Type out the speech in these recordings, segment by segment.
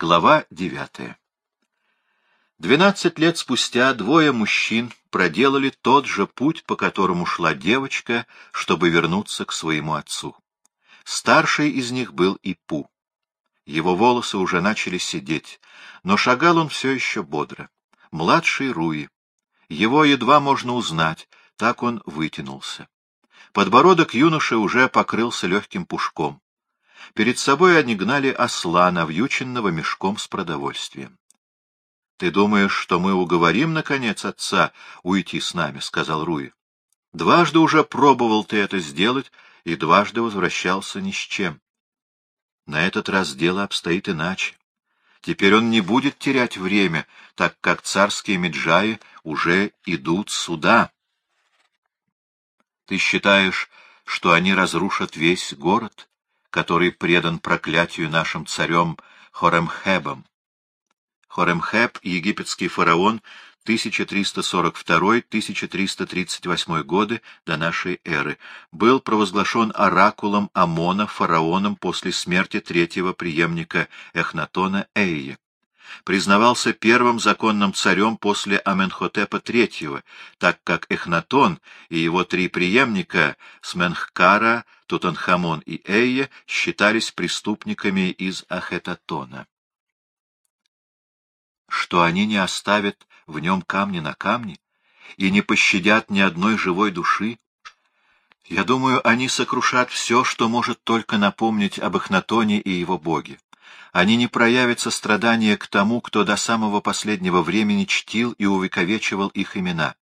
Глава девятая Двенадцать лет спустя двое мужчин проделали тот же путь, по которому шла девочка, чтобы вернуться к своему отцу. Старший из них был Ипу. Его волосы уже начали сидеть, но шагал он все еще бодро. Младший Руи. Его едва можно узнать, так он вытянулся. Подбородок юноши уже покрылся легким пушком. Перед собой они гнали осла, навьюченного мешком с продовольствием. — Ты думаешь, что мы уговорим, наконец, отца уйти с нами? — сказал Руи. — Дважды уже пробовал ты это сделать, и дважды возвращался ни с чем. На этот раз дело обстоит иначе. Теперь он не будет терять время, так как царские меджаи уже идут сюда. Ты считаешь, что они разрушат весь город? Который предан проклятию нашим царем Хоремхебом. Хоремхеб, египетский фараон, 1342-1338 годы до нашей эры, был провозглашен оракулом Амона фараоном после смерти третьего преемника Эхнатона Эйя признавался первым законным царем после Аменхотепа III, так как Эхнатон и его три преемника Сменхкара, Тутанхамон и Эйя считались преступниками из Ахетатона. Что они не оставят в нем камни на камне и не пощадят ни одной живой души, я думаю, они сокрушат все, что может только напомнить об Эхнатоне и его боге они не проявят сострадания к тому, кто до самого последнего времени чтил и увековечивал их имена.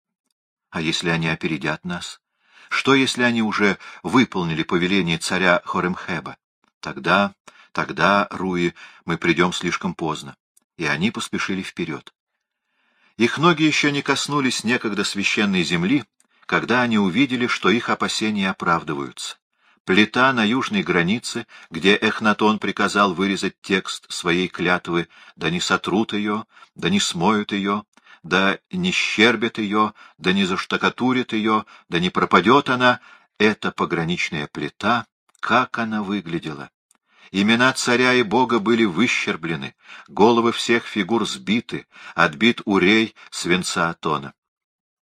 А если они опередят нас? Что, если они уже выполнили повеление царя Хоремхеба? Тогда, тогда, Руи, мы придем слишком поздно. И они поспешили вперед. Их ноги еще не коснулись некогда священной земли, когда они увидели, что их опасения оправдываются плита на южной границе, где Эхнатон приказал вырезать текст своей клятвы, да не сотрут ее, да не смоют ее, да не щербят ее, да не заштакатурят ее, да не пропадет она, эта пограничная плита, как она выглядела! Имена царя и бога были выщерблены, головы всех фигур сбиты, отбит урей свинца Атона. —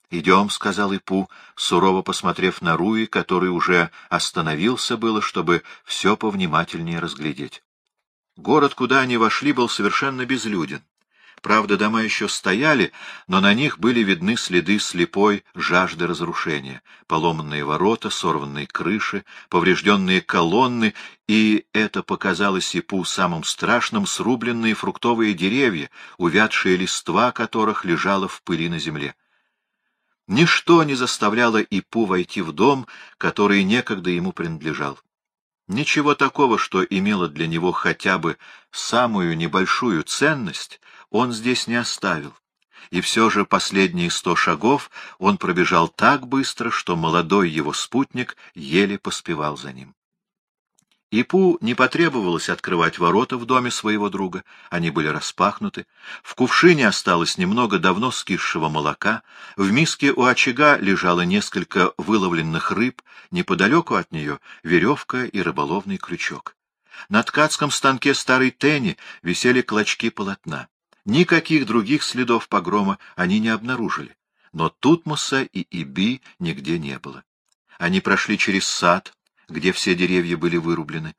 Идем, — сказал Ипу, сурово посмотрев на Руи, который уже остановился было, чтобы все повнимательнее разглядеть. Город, куда они вошли, был совершенно безлюден. Правда, дома еще стояли, но на них были видны следы слепой жажды разрушения. Поломанные ворота, сорванные крыши, поврежденные колонны, и это показалось Ипу самым страшным срубленные фруктовые деревья, увядшие листва которых лежала в пыли на земле. Ничто не заставляло Ипу войти в дом, который некогда ему принадлежал. Ничего такого, что имело для него хотя бы самую небольшую ценность, он здесь не оставил. И все же последние сто шагов он пробежал так быстро, что молодой его спутник еле поспевал за ним. Ипу не потребовалось открывать ворота в доме своего друга, они были распахнуты. В кувшине осталось немного давно скисшего молока, в миске у очага лежало несколько выловленных рыб, неподалеку от нее веревка и рыболовный крючок. На ткацком станке старой тени висели клочки полотна. Никаких других следов погрома они не обнаружили, но Тутмоса и Иби нигде не было. Они прошли через сад, где все деревья были вырублены.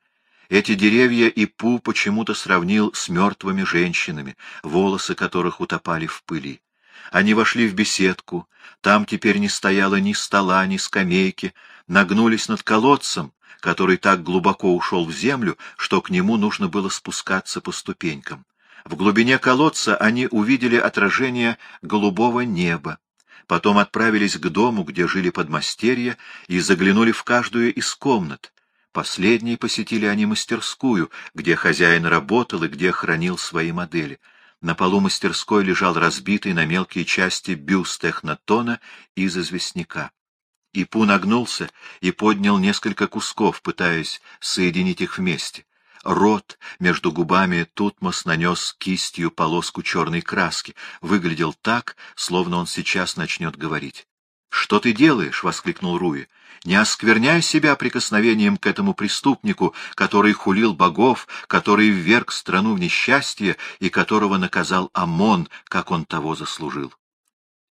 Эти деревья Ипу почему-то сравнил с мертвыми женщинами, волосы которых утопали в пыли. Они вошли в беседку, там теперь не стояло ни стола, ни скамейки, нагнулись над колодцем, который так глубоко ушел в землю, что к нему нужно было спускаться по ступенькам. В глубине колодца они увидели отражение голубого неба потом отправились к дому, где жили подмастерья, и заглянули в каждую из комнат. Последней посетили они мастерскую, где хозяин работал и где хранил свои модели. На полу мастерской лежал разбитый на мелкие части бюст Эхнатона из известняка. Ипу нагнулся и поднял несколько кусков, пытаясь соединить их вместе. Рот между губами Тутмос нанес кистью полоску черной краски, выглядел так, словно он сейчас начнет говорить. «Что ты делаешь?» — воскликнул Руи. «Не оскверняй себя прикосновением к этому преступнику, который хулил богов, который вверг страну в несчастье и которого наказал Амон, как он того заслужил».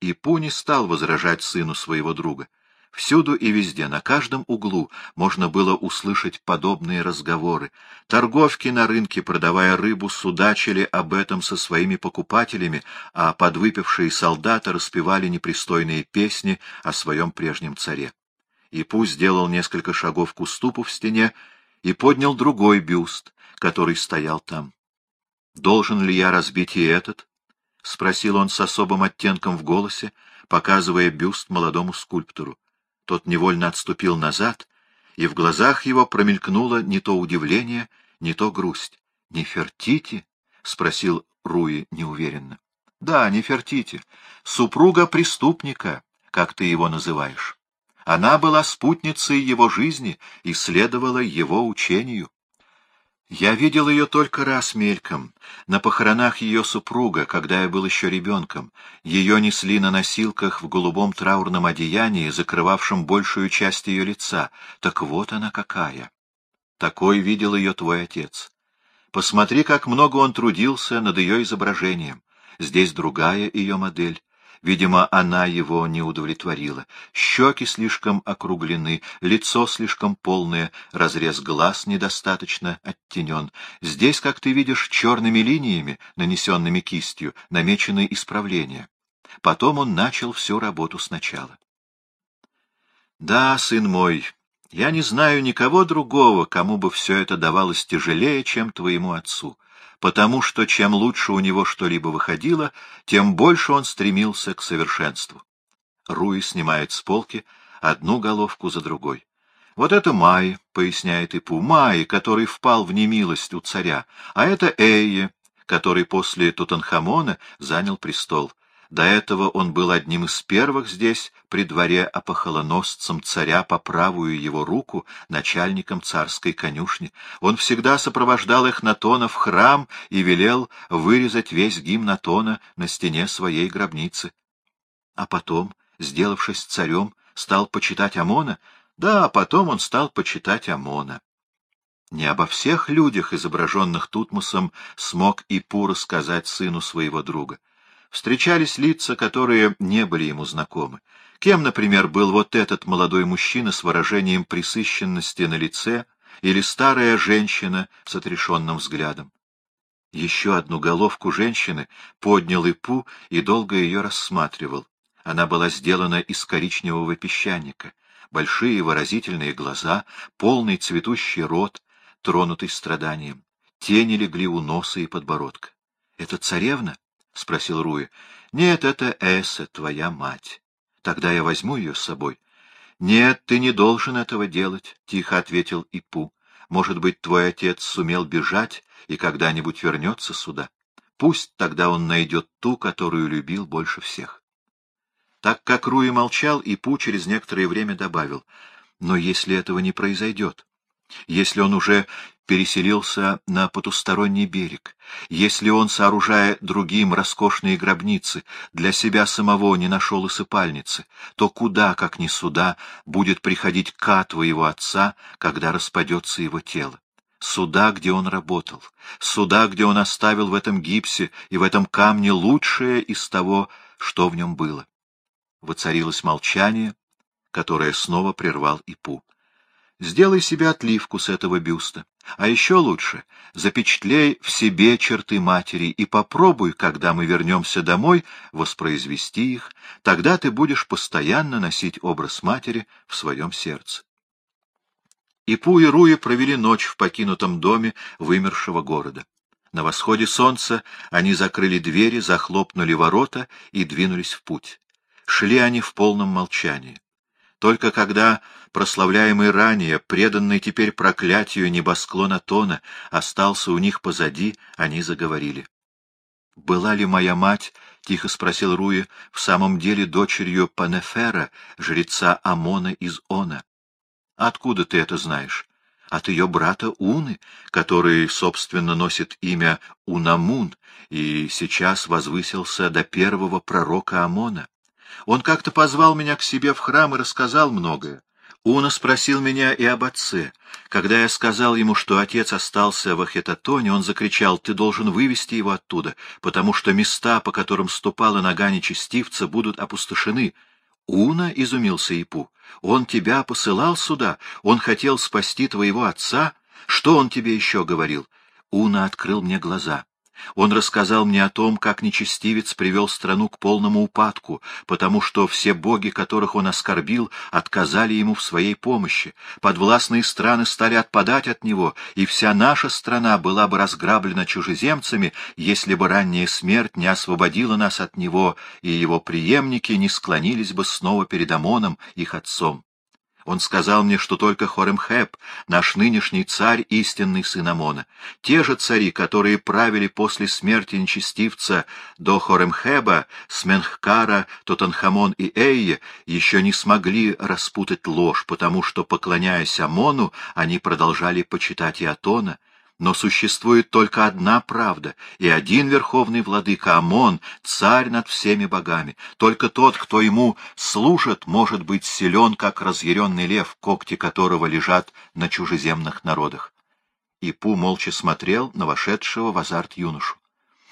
И Пуни стал возражать сыну своего друга. Всюду и везде, на каждом углу, можно было услышать подобные разговоры. Торговки на рынке, продавая рыбу, судачили об этом со своими покупателями, а подвыпившие солдаты распевали непристойные песни о своем прежнем царе. И пусть сделал несколько шагов к уступу в стене и поднял другой бюст, который стоял там. «Должен ли я разбить и этот?» — спросил он с особым оттенком в голосе, показывая бюст молодому скульптору. Тот невольно отступил назад, и в глазах его промелькнуло не то удивление, не то грусть. — Не Фертити? — спросил Руи неуверенно. — Да, не Фертити. Супруга преступника, как ты его называешь. Она была спутницей его жизни и следовала его учению. Я видел ее только раз мельком, на похоронах ее супруга, когда я был еще ребенком. Ее несли на носилках в голубом траурном одеянии, закрывавшем большую часть ее лица. Так вот она какая. Такой видел ее твой отец. Посмотри, как много он трудился над ее изображением. Здесь другая ее модель. Видимо, она его не удовлетворила. Щеки слишком округлены, лицо слишком полное, разрез глаз недостаточно оттенен. Здесь, как ты видишь, черными линиями, нанесенными кистью, намечены исправления. Потом он начал всю работу сначала. Да, сын мой, я не знаю никого другого, кому бы все это давалось тяжелее, чем твоему отцу потому что чем лучше у него что-либо выходило, тем больше он стремился к совершенству. Руи снимает с полки одну головку за другой. Вот это Май, поясняет Ипу, Май, который впал в немилость у царя, а это Эйе, который после Тутанхамона занял престол. До этого он был одним из первых здесь, при дворе опохолоносцем царя по правую его руку, начальником царской конюшни. Он всегда сопровождал их Натона в храм и велел вырезать весь гимн Натона на стене своей гробницы. А потом, сделавшись царем, стал почитать Амона? Да, а потом он стал почитать Амона. Не обо всех людях, изображенных Тутмосом, смог Ипу рассказать сыну своего друга встречались лица, которые не были ему знакомы. Кем, например, был вот этот молодой мужчина с выражением присыщенности на лице или старая женщина с отрешенным взглядом? Еще одну головку женщины поднял Ипу и долго ее рассматривал. Она была сделана из коричневого песчаника. Большие выразительные глаза, полный цветущий рот, тронутый страданием. Тени легли у носа и подбородка. — Это царевна? — спросил Руи. — Нет, это Эсса, твоя мать. Тогда я возьму ее с собой. — Нет, ты не должен этого делать, — тихо ответил Ипу. — Может быть, твой отец сумел бежать и когда-нибудь вернется сюда. Пусть тогда он найдет ту, которую любил больше всех. Так как Руи молчал, Ипу через некоторое время добавил, — Но если этого не произойдет, если он уже переселился на потусторонний берег, если он, сооружая другим роскошные гробницы, для себя самого не нашел усыпальницы, то куда, как ни сюда, будет приходить ка твоего отца, когда распадется его тело? Сюда, где он работал, сюда, где он оставил в этом гипсе и в этом камне лучшее из того, что в нем было. Воцарилось молчание, которое снова прервал Ипу. Сделай себе отливку с этого бюста. А еще лучше, запечатлей в себе черты матери и попробуй, когда мы вернемся домой, воспроизвести их, тогда ты будешь постоянно носить образ матери в своем сердце. И Пу и Руи провели ночь в покинутом доме вымершего города. На восходе солнца они закрыли двери, захлопнули ворота и двинулись в путь. Шли они в полном молчании. Только когда прославляемый ранее, преданный теперь проклятию небосклон Атона, остался у них позади, они заговорили. «Была ли моя мать, — тихо спросил Руи, — в самом деле дочерью Панефера, жреца Амона из Она? Откуда ты это знаешь? От ее брата Уны, который, собственно, носит имя Унамун и сейчас возвысился до первого пророка Амона. Он как-то позвал меня к себе в храм и рассказал многое. Уна спросил меня и об отце. Когда я сказал ему, что отец остался в Ахетатоне, он закричал, «Ты должен вывести его оттуда, потому что места, по которым ступала нога нечестивца, будут опустошены». «Уна?» — изумился Ипу. «Он тебя посылал сюда? Он хотел спасти твоего отца? Что он тебе еще говорил?» Уна открыл мне глаза. Он рассказал мне о том, как нечестивец привел страну к полному упадку, потому что все боги, которых он оскорбил, отказали ему в своей помощи. Подвластные страны стали отпадать от него, и вся наша страна была бы разграблена чужеземцами, если бы ранняя смерть не освободила нас от него, и его преемники не склонились бы снова перед Амоном, их отцом. Он сказал мне, что только Хоремхеп, наш нынешний царь, истинный сын Амона. Те же цари, которые правили после смерти нечестивца до Хоремхеба, Сменхкара, Тотанхамон и Эйе, еще не смогли распутать ложь, потому что, поклоняясь Амону, они продолжали почитать Иотона, но существует только одна правда, и один верховный владыка Амон, царь над всеми богами. Только тот, кто ему служит, может быть силен, как разъяренный лев, когти которого лежат на чужеземных народах. Ипу молча смотрел на вошедшего в азарт юношу.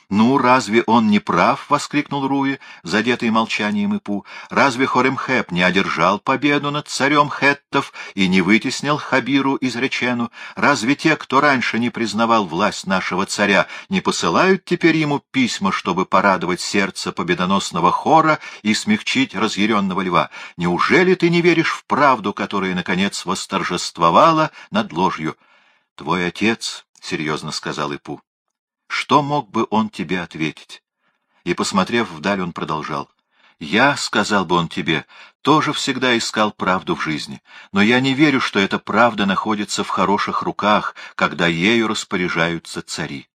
«Ну, разве он не прав?» — воскликнул Руи, задетый молчанием Ипу. «Разве Хоремхеп не одержал победу над царем Хеттов и не вытеснил Хабиру из Речену? Разве те, кто раньше не признавал власть нашего царя, не посылают теперь ему письма, чтобы порадовать сердце победоносного хора и смягчить разъяренного льва? Неужели ты не веришь в правду, которая, наконец, восторжествовала над ложью?» «Твой отец», — серьезно сказал Ипу, что мог бы он тебе ответить? И, посмотрев вдаль, он продолжал. Я, — сказал бы он тебе, — тоже всегда искал правду в жизни, но я не верю, что эта правда находится в хороших руках, когда ею распоряжаются цари.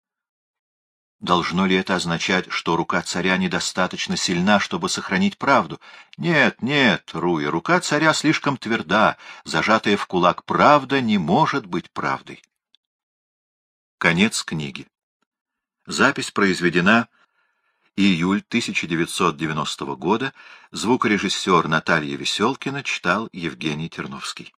Должно ли это означать, что рука царя недостаточно сильна, чтобы сохранить правду? Нет, нет, Руи, рука царя слишком тверда, зажатая в кулак правда не может быть правдой. Конец книги. Запись произведена июль 1990 года. Звукорежиссер Наталья Веселкина читал Евгений Терновский.